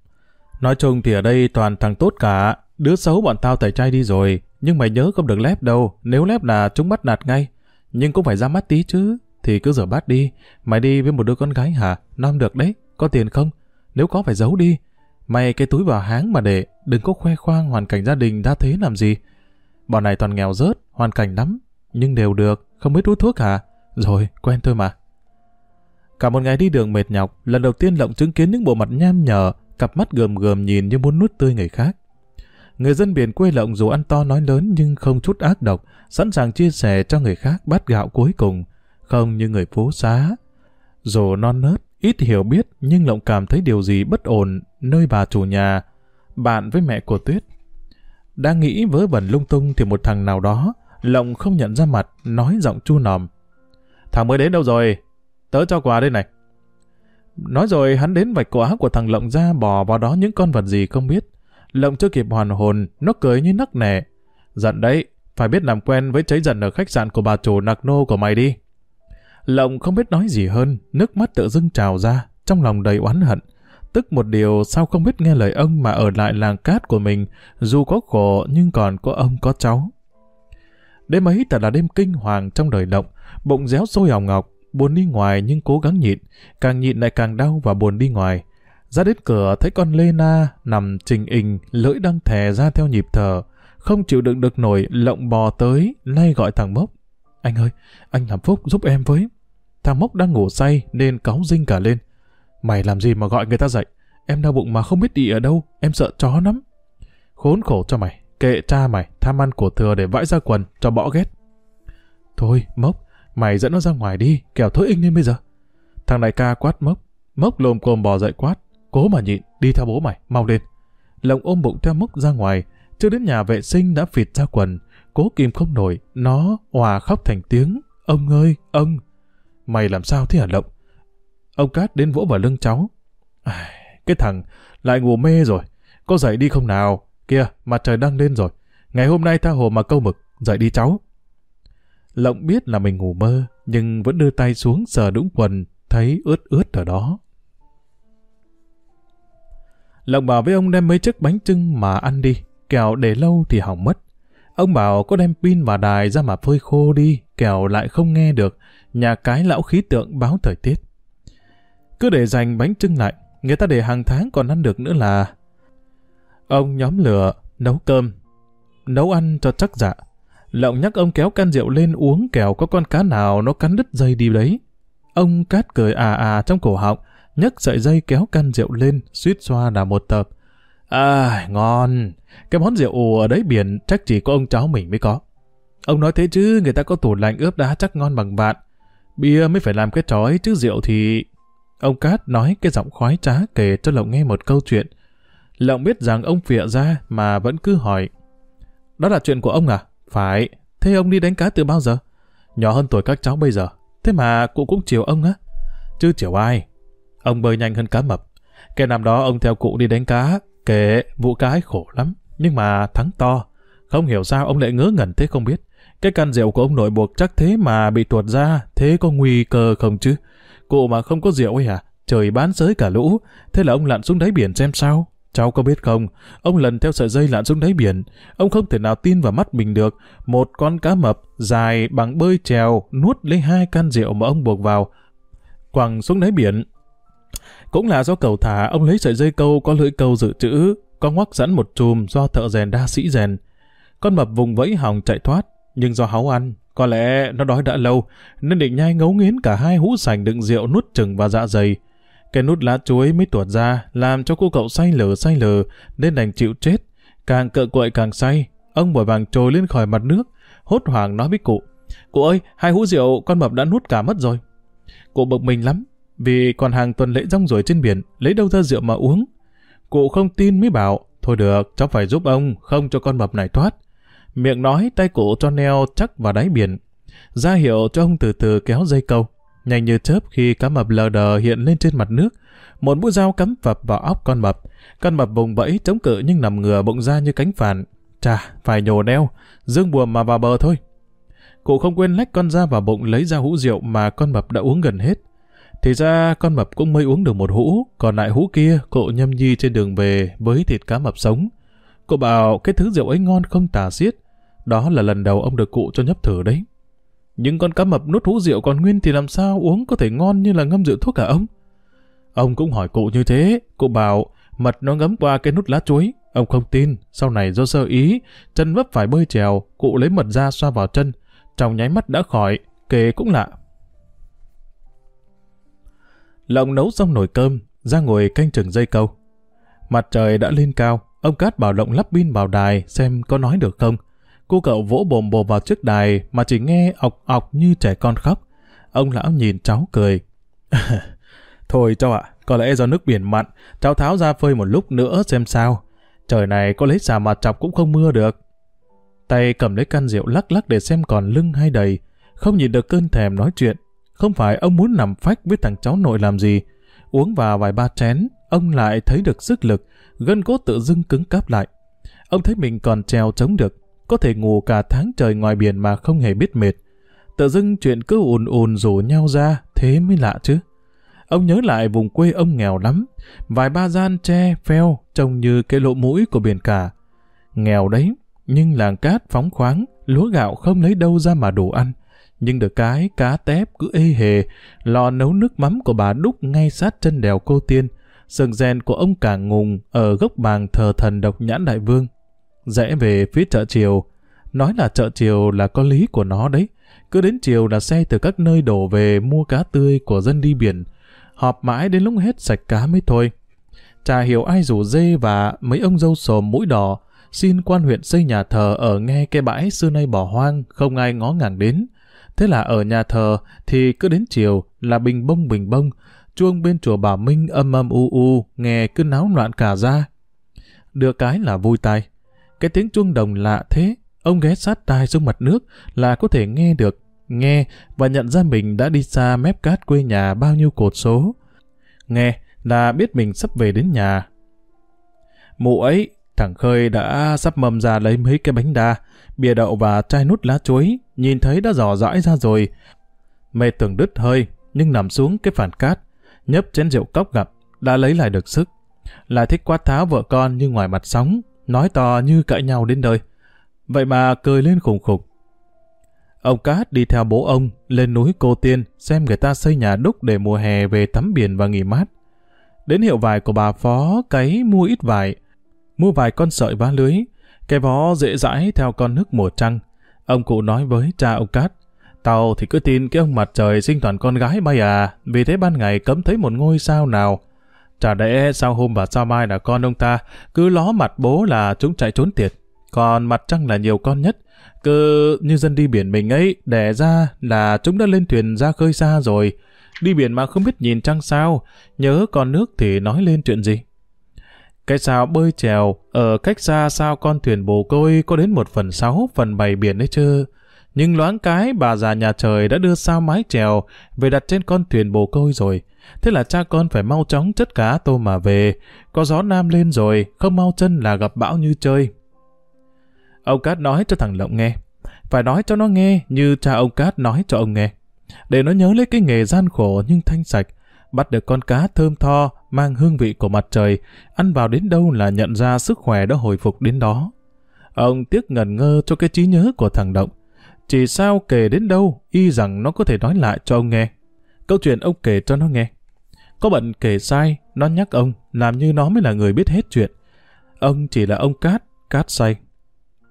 Nói chung thì ở đây toàn thằng tốt cả, đứa xấu bọn tao tẩy chay đi rồi, nhưng mày nhớ không được lép đâu, nếu lép là chúng bắt nạt ngay. Nhưng cũng phải ra mắt tí chứ, thì cứ rửa bát đi, mày đi với một đứa con gái hả, non được đấy, có tiền không? Nếu có phải giấu đi. Mày cái túi vào háng mà để, đừng có khoe khoang hoàn cảnh gia đình ra thế làm gì. Bọn này toàn nghèo rớt, hoàn cảnh lắm, nhưng đều được, không biết hút thuốc hả? Rồi, quen thôi mà. Cả một ngày đi đường mệt nhọc, lần đầu tiên Lộng chứng kiến những bộ mặt nham nhở, cặp mắt gườm gườm nhìn như muốn nuốt tươi người khác. Người dân biển quê Lộng dù ăn to nói lớn nhưng không chút ác độc, sẵn sàng chia sẻ cho người khác bát gạo cuối cùng, không như người phố xá. Dù non nớt, ít hiểu biết nhưng Lộng cảm thấy điều gì bất ổn nơi bà chủ nhà, bạn với mẹ của Tuyết. Đang nghĩ vớ vẩn lung tung thì một thằng nào đó, Lộng không nhận ra mặt, nói giọng chu nòm. Thằng mới đến đâu rồi? Tớ cho quà đây này. Nói rồi hắn đến vạch quả áo của thằng Lộng ra bò vào đó những con vật gì không biết. Lộng chưa kịp hoàn hồn, nó cười như nắc nẻ. Giận đấy, phải biết làm quen với cháy giận ở khách sạn của bà chủ nặc nô của mày đi. Lộng không biết nói gì hơn, nước mắt tự dưng trào ra, trong lòng đầy oán hận. Tức một điều sao không biết nghe lời ông mà ở lại làng cát của mình, dù có khổ nhưng còn có ông có cháu. Đêm ấy thật là đêm kinh hoàng trong đời động bụng réo sôi hồng ngọc, buồn đi ngoài nhưng cố gắng nhịn, càng nhịn lại càng đau và buồn đi ngoài. Ra đến cửa thấy con Lê Na nằm trình hình, lưỡi đang thè ra theo nhịp thở, không chịu đựng được nổi, lộng bò tới, nay gọi thằng Mốc. Anh ơi, anh làm phúc giúp em với. Thằng Mốc đang ngủ say nên cáu dinh cả lên. Mày làm gì mà gọi người ta dậy? Em đau bụng mà không biết đi ở đâu, em sợ chó lắm. Khốn khổ cho mày, kệ cha mày, tham ăn của thừa để vãi ra quần, cho bỏ ghét. Thôi, Mốc, mày dẫn nó ra ngoài đi, kẻo thối inh lên bây giờ. Thằng đại ca quát Mốc, Mốc lồm cồm bò dậy quát, cố mà nhịn, đi theo bố mày, mau lên. Lộng ôm bụng theo Mốc ra ngoài, chưa đến nhà vệ sinh đã phịt ra quần, cố kìm không nổi, nó hòa khóc thành tiếng, ông ơi, ông. Mày làm sao thế hả Lộng? Ông Cát đến vỗ vào lưng cháu. À, cái thằng lại ngủ mê rồi, có dậy đi không nào? Kìa, mặt trời đang lên rồi. Ngày hôm nay tha hồ mà câu mực, dậy đi cháu. Lộng biết là mình ngủ mơ, nhưng vẫn đưa tay xuống sờ đũng quần, thấy ướt ướt ở đó. Lộng bảo với ông đem mấy chiếc bánh trưng mà ăn đi, kẹo để lâu thì hỏng mất. Ông bảo có đem pin và đài ra mà phơi khô đi, kẻo lại không nghe được, nhà cái lão khí tượng báo thời tiết. Cứ để dành bánh trưng lại, người ta để hàng tháng còn ăn được nữa là... Ông nhóm lửa, nấu cơm, nấu ăn cho chắc dạ. Lộng nhắc ông kéo can rượu lên uống kẻo có con cá nào nó cắn đứt dây đi đấy. Ông cát cười à à trong cổ họng, nhấc sợi dây kéo can rượu lên, suýt xoa là một tập. À, ngon. Cái món rượu ở đấy biển chắc chỉ có ông cháu mình mới có. Ông nói thế chứ người ta có tủ lạnh ướp đá chắc ngon bằng bạn. Bia mới phải làm cái trói chứ rượu thì... Ông Cát nói cái giọng khoái trá kể cho Lộng nghe một câu chuyện. Lộng biết rằng ông phịa ra mà vẫn cứ hỏi. Đó là chuyện của ông à? Phải. Thế ông đi đánh cá từ bao giờ? Nhỏ hơn tuổi các cháu bây giờ. Thế mà cụ cũng chiều ông á. Chứ chiều ai? Ông bơi nhanh hơn cá mập. Cái năm đó ông theo cụ đi đánh cá, kể vụ cá ấy khổ lắm. Nhưng mà thắng to. Không hiểu sao ông lại ngớ ngẩn thế không biết. Cái căn rượu của ông nội buộc chắc thế mà bị tuột ra, thế có nguy cơ không chứ? Cụ mà không có rượu ấy à? Trời bán sới cả lũ, thế là ông lặn xuống đáy biển xem sao? Cháu có biết không, ông lần theo sợi dây lặn xuống đáy biển, ông không thể nào tin vào mắt mình được, một con cá mập dài bằng bơi trèo nuốt lấy hai can rượu mà ông buộc vào, quẳng xuống đáy biển. Cũng là do cầu thả, ông lấy sợi dây câu có lưỡi câu dự trữ, có ngoắc sẵn một chùm do thợ rèn đa sĩ rèn. Con mập vùng vẫy hòng chạy thoát, nhưng do háu ăn, có lẽ nó đói đã lâu, nên định nhai ngấu nghiến cả hai hũ sành đựng rượu nuốt chừng vào dạ dày. Cái nút lá chuối mới tuột ra, làm cho cô cậu say lờ say lờ, nên đành chịu chết. Càng cợ quậy càng say, ông bồi vàng trồi lên khỏi mặt nước, hốt hoảng nói với cụ. Cụ ơi, hai hũ rượu con mập đã nuốt cả mất rồi. Cụ bực mình lắm, vì còn hàng tuần lễ rong ruổi trên biển, lấy đâu ra rượu mà uống. Cụ không tin mới bảo, thôi được, cháu phải giúp ông, không cho con mập này thoát. Miệng nói, tay cụ cho neo chắc vào đáy biển. ra hiệu cho ông từ từ kéo dây câu. Nhanh như chớp khi cá mập lờ đờ hiện lên trên mặt nước, một mũi dao cắm phập vào óc con mập. Con mập vùng vẫy chống cự nhưng nằm ngửa bụng ra như cánh phản. Chà, phải nhổ neo, dương buồm mà vào bờ thôi. Cụ không quên lách con ra vào bụng lấy ra hũ rượu mà con mập đã uống gần hết. Thì ra con mập cũng mới uống được một hũ, còn lại hũ kia cụ nhâm nhi trên đường về với thịt cá mập sống cô bảo cái thứ rượu ấy ngon không tả xiết. Đó là lần đầu ông được cụ cho nhấp thử đấy. Nhưng con cá mập nút hũ rượu còn nguyên thì làm sao uống có thể ngon như là ngâm rượu thuốc cả ông? Ông cũng hỏi cụ như thế, cụ bảo mật nó ngấm qua cái nút lá chuối. Ông không tin, sau này do sơ ý, chân vấp phải bơi trèo, cụ lấy mật ra xoa vào chân, trong nháy mắt đã khỏi, kể cũng lạ. Lộng nấu xong nồi cơm, ra ngồi canh chừng dây câu. Mặt trời đã lên cao, ông Cát bảo Lộng lắp pin vào đài xem có nói được không. Cô cậu vỗ bồm bồm vào chiếc đài mà chỉ nghe ọc ọc như trẻ con khóc. Ông lão nhìn cháu cười. Thôi cháu ạ, có lẽ do nước biển mặn, cháu tháo ra phơi một lúc nữa xem sao. Trời này có lấy xà mặt chọc cũng không mưa được. Tay cầm lấy can rượu lắc lắc để xem còn lưng hay đầy. Không nhìn được cơn thèm nói chuyện. Không phải ông muốn nằm phách với thằng cháu nội làm gì. Uống vào vài ba chén, ông lại thấy được sức lực, gân cốt tự dưng cứng cáp lại. Ông thấy mình còn treo chống được, có thể ngủ cả tháng trời ngoài biển mà không hề biết mệt. Tự dưng chuyện cứ ùn ùn rủ nhau ra, thế mới lạ chứ. Ông nhớ lại vùng quê ông nghèo lắm, vài ba gian tre, pheo, trông như cái lỗ mũi của biển cả. Nghèo đấy, nhưng làng cát phóng khoáng, lúa gạo không lấy đâu ra mà đủ ăn. Nhưng được cái cá tép cứ ê hề, lò nấu nước mắm của bà đúc ngay sát chân đèo cô tiên, sừng rèn của ông cả ngùng ở gốc bàng thờ thần độc nhãn đại vương. Rẽ về phía chợ chiều, nói là chợ chiều là có lý của nó đấy. Cứ đến chiều là xe từ các nơi đổ về mua cá tươi của dân đi biển, họp mãi đến lúc hết sạch cá mới thôi. Chả hiểu ai rủ dê và mấy ông dâu sồm mũi đỏ, xin quan huyện xây nhà thờ ở nghe cái bãi xưa nay bỏ hoang, không ai ngó ngàng đến. Thế là ở nhà thờ thì cứ đến chiều là bình bông bình bông, chuông bên chùa Bảo Minh âm âm u u, nghe cứ náo loạn cả ra. Được cái là vui tai. Cái tiếng chuông đồng lạ thế, ông ghé sát tai xuống mặt nước là có thể nghe được, nghe và nhận ra mình đã đi xa mép cát quê nhà bao nhiêu cột số. Nghe là biết mình sắp về đến nhà. Mụ ấy Thằng Khơi đã sắp mầm ra lấy mấy cái bánh đa, bìa đậu và chai nút lá chuối, nhìn thấy đã dò dõi ra rồi. Mệt tưởng đứt hơi, nhưng nằm xuống cái phản cát, nhấp chén rượu cốc gặp, đã lấy lại được sức. Lại thích quát tháo vợ con như ngoài mặt sóng, nói to như cãi nhau đến đời. Vậy mà cười lên khủng khục. Ông Cát đi theo bố ông lên núi Cô Tiên xem người ta xây nhà đúc để mùa hè về tắm biển và nghỉ mát. Đến hiệu vải của bà Phó cấy mua ít vải, mua vài con sợi vá lưới, cái vó dễ dãi theo con nước mùa trăng. Ông cụ nói với cha ông Cát, tao thì cứ tin cái ông mặt trời sinh toàn con gái bay à, vì thế ban ngày cấm thấy một ngôi sao nào. Chả lẽ sao hôm và sao mai là con ông ta, cứ ló mặt bố là chúng chạy trốn tiệt, còn mặt trăng là nhiều con nhất. Cứ như dân đi biển mình ấy, đẻ ra là chúng đã lên thuyền ra khơi xa rồi. Đi biển mà không biết nhìn trăng sao, nhớ con nước thì nói lên chuyện gì. Cái sao bơi trèo ở cách xa sao con thuyền bồ côi có đến một phần sáu phần bảy biển đấy chứ. Nhưng loáng cái bà già nhà trời đã đưa sao mái chèo về đặt trên con thuyền bồ côi rồi. Thế là cha con phải mau chóng chất cá tô mà về. Có gió nam lên rồi, không mau chân là gặp bão như chơi. Ông Cát nói cho thằng Lộng nghe. Phải nói cho nó nghe như cha ông Cát nói cho ông nghe. Để nó nhớ lấy cái nghề gian khổ nhưng thanh sạch. Bắt được con cá thơm tho, mang hương vị của mặt trời, ăn vào đến đâu là nhận ra sức khỏe đã hồi phục đến đó. Ông tiếc ngần ngơ cho cái trí nhớ của thằng Động. Chỉ sao kể đến đâu, y rằng nó có thể nói lại cho ông nghe. Câu chuyện ông kể cho nó nghe. Có bận kể sai, nó nhắc ông, làm như nó mới là người biết hết chuyện. Ông chỉ là ông Cát, Cát say.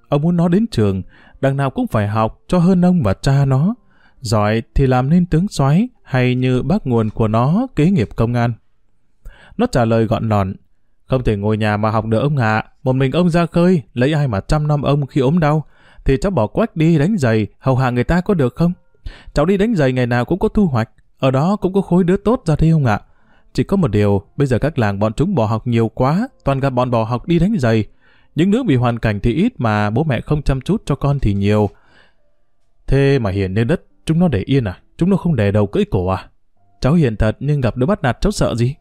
Ông muốn nó đến trường, đằng nào cũng phải học cho hơn ông và cha nó. Giỏi thì làm nên tướng soái hay như bác nguồn của nó kế nghiệp công an. Nó trả lời gọn lọn, không thể ngồi nhà mà học được ông ạ, một mình ông ra khơi, lấy ai mà chăm nom ông khi ốm đau, thì cháu bỏ quách đi đánh giày, hầu hạ người ta có được không? Cháu đi đánh giày ngày nào cũng có thu hoạch, ở đó cũng có khối đứa tốt ra đây không ạ? Chỉ có một điều, bây giờ các làng bọn chúng bỏ học nhiều quá, toàn gặp bọn bỏ học đi đánh giày. Những đứa bị hoàn cảnh thì ít mà bố mẹ không chăm chút cho con thì nhiều. Thế mà hiền nên đất, chúng nó để yên à? Chúng nó không để đầu cưỡi cổ à? Cháu hiền thật nhưng gặp đứa bắt nạt cháu sợ gì?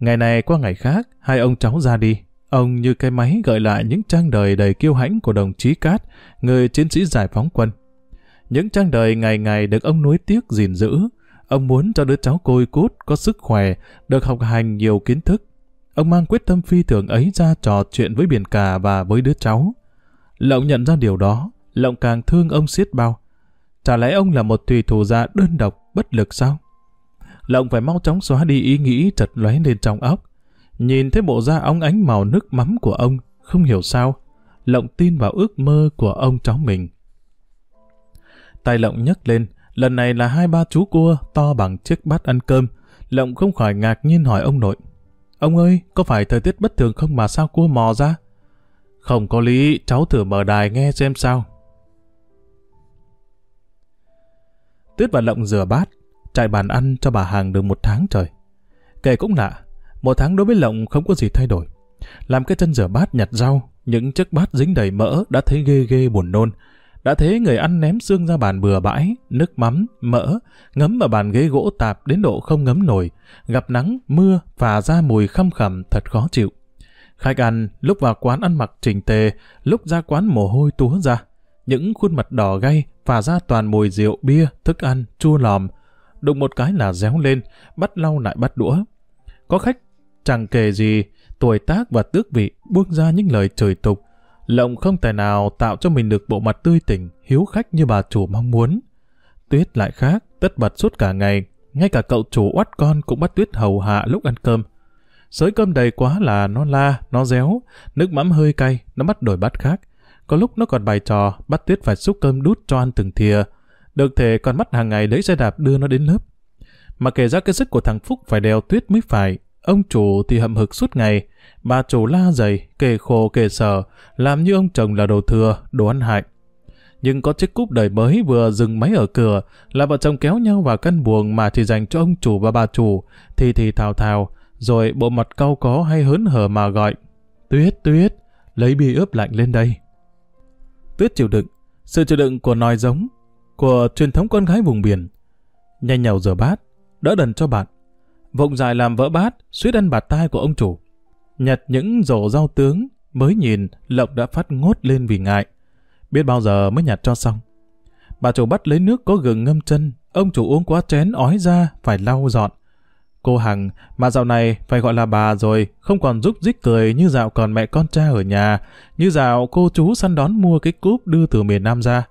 Ngày này qua ngày khác, hai ông cháu ra đi. Ông như cái máy gợi lại những trang đời đầy kiêu hãnh của đồng chí Cát, người chiến sĩ giải phóng quân. Những trang đời ngày ngày được ông nuối tiếc gìn giữ. Ông muốn cho đứa cháu côi cút có sức khỏe, được học hành nhiều kiến thức. Ông mang quyết tâm phi thường ấy ra trò chuyện với biển cả và với đứa cháu. Lộng nhận ra điều đó, Lộng càng thương ông xiết bao. Chả lẽ ông là một tùy thủ gia đơn độc, bất lực sao? Lộng phải mau chóng xóa đi ý nghĩ chật lóe lên trong óc. Nhìn thấy bộ da óng ánh màu nước mắm của ông, không hiểu sao, Lộng tin vào ước mơ của ông cháu mình. Tay Lộng nhấc lên, lần này là hai ba chú cua to bằng chiếc bát ăn cơm. Lộng không khỏi ngạc nhiên hỏi ông nội. Ông ơi, có phải thời tiết bất thường không mà sao cua mò ra? Không có lý, cháu thử mở đài nghe xem sao. Tuyết và Lộng rửa bát, trại bàn ăn cho bà hàng được một tháng trời. Kể cũng lạ, một tháng đối với Lộng không có gì thay đổi. Làm cái chân rửa bát nhặt rau, những chiếc bát dính đầy mỡ đã thấy ghê ghê buồn nôn. Đã thấy người ăn ném xương ra bàn bừa bãi, nước mắm, mỡ, ngấm vào bàn ghế gỗ tạp đến độ không ngấm nổi. Gặp nắng, mưa, phà ra mùi khăm khẩm thật khó chịu. Khách ăn, lúc vào quán ăn mặc chỉnh tề, lúc ra quán mồ hôi túa ra. Những khuôn mặt đỏ gay, phà ra toàn mùi rượu, bia, thức ăn, chua lòm, đụng một cái là réo lên, bắt lau lại bắt đũa. Có khách chẳng kể gì, tuổi tác và tước vị buông ra những lời trời tục. Lộng không tài nào tạo cho mình được bộ mặt tươi tỉnh, hiếu khách như bà chủ mong muốn. Tuyết lại khác, tất bật suốt cả ngày, ngay cả cậu chủ oắt con cũng bắt Tuyết hầu hạ lúc ăn cơm. Sới cơm đầy quá là nó la, nó réo, nước mắm hơi cay, nó bắt đổi bát khác. Có lúc nó còn bài trò, bắt Tuyết phải xúc cơm đút cho ăn từng thìa, được thể còn mắt hàng ngày lấy xe đạp đưa nó đến lớp. Mà kể ra cái sức của thằng Phúc phải đèo tuyết mới phải, ông chủ thì hậm hực suốt ngày, bà chủ la dày, kề khổ kề sở, làm như ông chồng là đồ thừa, đồ ăn hại. Nhưng có chiếc cúp đời mới vừa dừng máy ở cửa, là vợ chồng kéo nhau vào căn buồng mà chỉ dành cho ông chủ và bà chủ, thì thì thào thào, rồi bộ mặt cau có hay hớn hở mà gọi. Tuyết, tuyết, lấy bia ướp lạnh lên đây. Tuyết chịu đựng, sự chịu đựng của nòi giống, của truyền thống con gái vùng biển. Nhanh nhào rửa bát, đỡ đần cho bạn. Vụng dài làm vỡ bát, suýt ăn bạt tai của ông chủ. Nhặt những rổ rau tướng, mới nhìn, Lộc đã phát ngốt lên vì ngại. Biết bao giờ mới nhặt cho xong. Bà chủ bắt lấy nước có gừng ngâm chân, ông chủ uống quá chén ói ra, phải lau dọn. Cô Hằng, mà dạo này phải gọi là bà rồi, không còn giúp dích cười như dạo còn mẹ con cha ở nhà, như dạo cô chú săn đón mua cái cúp đưa từ miền Nam ra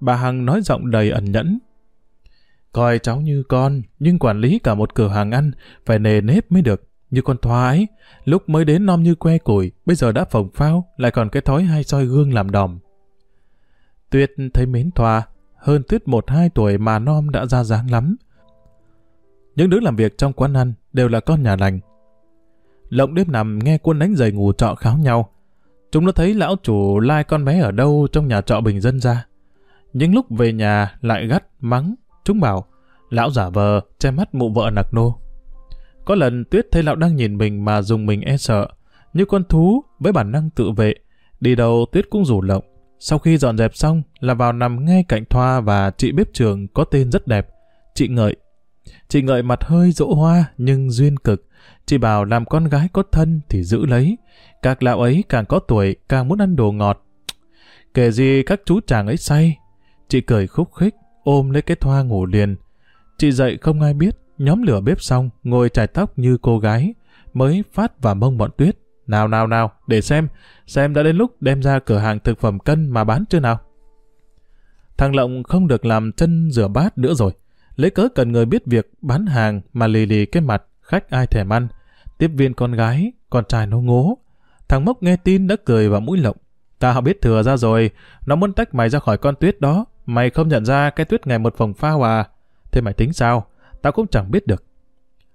bà Hằng nói giọng đầy ẩn nhẫn. Coi cháu như con, nhưng quản lý cả một cửa hàng ăn, phải nề nếp mới được, như con thoa ấy. Lúc mới đến non như que củi, bây giờ đã phồng phao, lại còn cái thói hay soi gương làm đòm. Tuyết thấy mến thoa, hơn Tuyết một hai tuổi mà non đã ra dáng lắm. Những đứa làm việc trong quán ăn đều là con nhà lành. Lộng đêm nằm nghe quân đánh giày ngủ trọ kháo nhau. Chúng nó thấy lão chủ lai con bé ở đâu trong nhà trọ bình dân ra. những lúc về nhà lại gắt, mắng, chúng bảo, lão giả vờ, che mắt mụ vợ nặc nô. Có lần Tuyết thấy lão đang nhìn mình mà dùng mình e sợ, như con thú với bản năng tự vệ. Đi đâu Tuyết cũng rủ lộng. Sau khi dọn dẹp xong là vào nằm ngay cạnh Thoa và chị bếp trường có tên rất đẹp, chị Ngợi. Chị Ngợi mặt hơi dỗ hoa nhưng duyên cực. Chị bảo làm con gái có thân thì giữ lấy. Các lão ấy càng có tuổi càng muốn ăn đồ ngọt. Kể gì các chú chàng ấy say, Chị cười khúc khích, ôm lấy cái thoa ngủ liền. Chị dậy không ai biết, nhóm lửa bếp xong, ngồi chải tóc như cô gái, mới phát vào mông bọn tuyết. Nào nào nào, để xem, xem đã đến lúc đem ra cửa hàng thực phẩm cân mà bán chưa nào. Thằng Lộng không được làm chân rửa bát nữa rồi. Lấy cớ cần người biết việc bán hàng mà lì lì cái mặt, khách ai thèm ăn. Tiếp viên con gái, con trai nó ngố. Thằng Mốc nghe tin đã cười vào mũi Lộng. Tao biết thừa ra rồi, nó muốn tách mày ra khỏi con tuyết đó. Mày không nhận ra cái tuyết ngày một phòng phao à? Thế mày tính sao? Tao cũng chẳng biết được.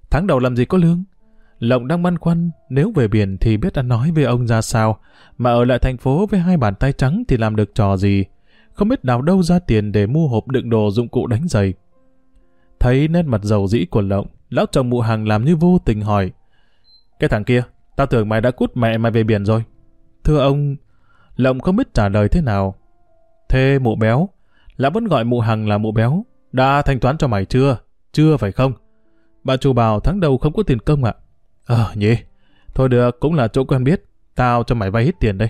Tháng đầu làm gì có lương? Lộng đang băn khoăn, nếu về biển thì biết ăn nói với ông ra sao, mà ở lại thành phố với hai bàn tay trắng thì làm được trò gì. Không biết đào đâu ra tiền để mua hộp đựng đồ dụng cụ đánh giày. Thấy nét mặt dầu dĩ của Lộng, lão chồng mụ hàng làm như vô tình hỏi. Cái thằng kia, tao tưởng mày đã cút mẹ mày về biển rồi. Thưa ông, Lộng không biết trả lời thế nào. Thế mụ béo, lão vẫn gọi mụ hằng là mụ béo. Đã thanh toán cho mày chưa? Chưa phải không? Bà chủ bảo tháng đầu không có tiền công ạ. Ờ nhỉ, thôi được, cũng là chỗ quen biết. Tao cho mày vay hết tiền đây.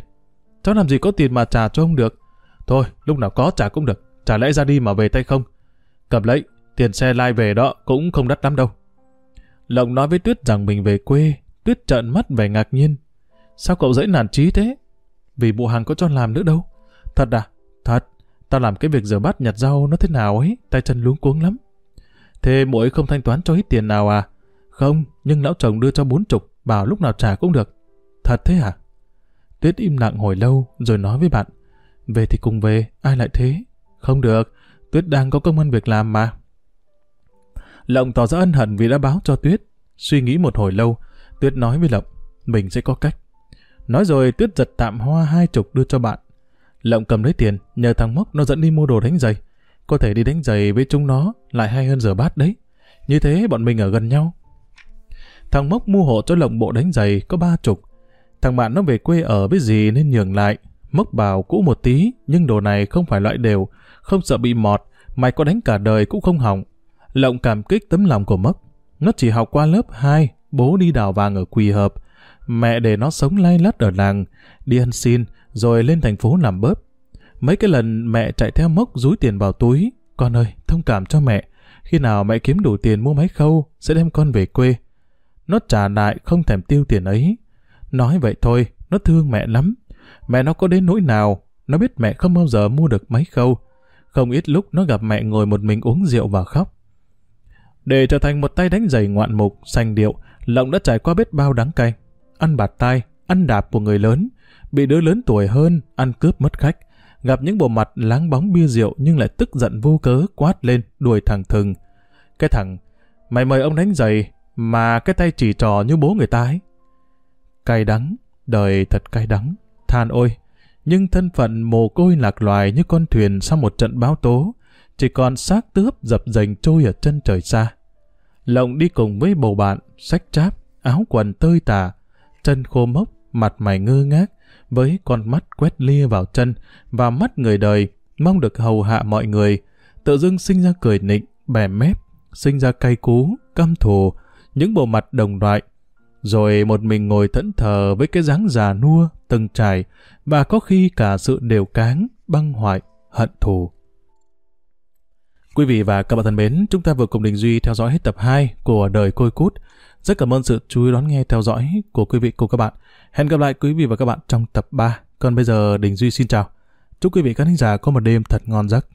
Cháu làm gì có tiền mà trả cho ông được. Thôi, lúc nào có trả cũng được. Trả lẽ ra đi mà về tay không. Cầm lấy, tiền xe lai về đó cũng không đắt lắm đâu. Lộng nói với Tuyết rằng mình về quê. Tuyết trợn mắt vẻ ngạc nhiên. Sao cậu dễ nản trí thế? Vì bộ hàng có cho làm nữa đâu. Thật à? Thật. Tao làm cái việc rửa bát nhặt rau nó thế nào ấy, tay chân luống cuống lắm. Thế mỗi không thanh toán cho ít tiền nào à? Không, nhưng lão chồng đưa cho bốn chục, bảo lúc nào trả cũng được. Thật thế hả? Tuyết im lặng hồi lâu, rồi nói với bạn. Về thì cùng về, ai lại thế? Không được, Tuyết đang có công ăn việc làm mà. Lộng tỏ ra ân hận vì đã báo cho Tuyết. Suy nghĩ một hồi lâu, Tuyết nói với Lộng, mình sẽ có cách. Nói rồi Tuyết giật tạm hoa hai chục đưa cho bạn. Lộng cầm lấy tiền, nhờ thằng Mốc nó dẫn đi mua đồ đánh giày. Có thể đi đánh giày với chúng nó, lại hay hơn rửa bát đấy. Như thế bọn mình ở gần nhau. Thằng Mốc mua hộ cho Lộng bộ đánh giày có ba chục. Thằng bạn nó về quê ở với gì nên nhường lại. Mốc bảo cũ một tí, nhưng đồ này không phải loại đều, không sợ bị mọt, mày có đánh cả đời cũng không hỏng. Lộng cảm kích tấm lòng của Mốc. Nó chỉ học qua lớp 2, bố đi đào vàng ở Quỳ Hợp. Mẹ để nó sống lay lắt ở làng, đi ăn xin, rồi lên thành phố làm bớp. Mấy cái lần mẹ chạy theo Mốc rúi tiền vào túi. Con ơi, thông cảm cho mẹ. Khi nào mẹ kiếm đủ tiền mua máy khâu, sẽ đem con về quê. Nó trả lại không thèm tiêu tiền ấy. Nói vậy thôi, nó thương mẹ lắm. Mẹ nó có đến nỗi nào, nó biết mẹ không bao giờ mua được máy khâu. Không ít lúc nó gặp mẹ ngồi một mình uống rượu và khóc. Để trở thành một tay đánh giày ngoạn mục, sành điệu, Lộng đã trải qua biết bao đắng cay. Ăn bạt tai, ăn đạp của người lớn, bị đứa lớn tuổi hơn, ăn cướp mất khách, gặp những bộ mặt láng bóng bia rượu nhưng lại tức giận vô cớ quát lên đuổi thằng thừng. Cái thằng, mày mời ông đánh giày mà cái tay chỉ trò như bố người ta ấy. Cay đắng, đời thật cay đắng, than ôi. Nhưng thân phận mồ côi lạc loài như con thuyền sau một trận báo tố, chỉ còn xác tướp dập dành trôi ở chân trời xa. Lộng đi cùng với bầu bạn, sách cháp, áo quần tơi tả, chân khô mốc, mặt mày ngơ ngác, với con mắt quét lia vào chân, và mắt người đời, mong được hầu hạ mọi người, tự dưng sinh ra cười nịnh, bè mép, sinh ra cay cú, căm thù, những bộ mặt đồng loại, rồi một mình ngồi thẫn thờ với cái dáng già nua, từng trải, và có khi cả sự đều cáng, băng hoại, hận thù. Quý vị và các bạn thân mến, chúng ta vừa cùng Đình Duy theo dõi hết tập 2 của Đời Côi Cút. Rất cảm ơn sự chú ý đón nghe theo dõi của quý vị cùng các bạn. Hẹn gặp lại quý vị và các bạn trong tập 3. Còn bây giờ Đình Duy xin chào. Chúc quý vị khán giả có một đêm thật ngon giấc.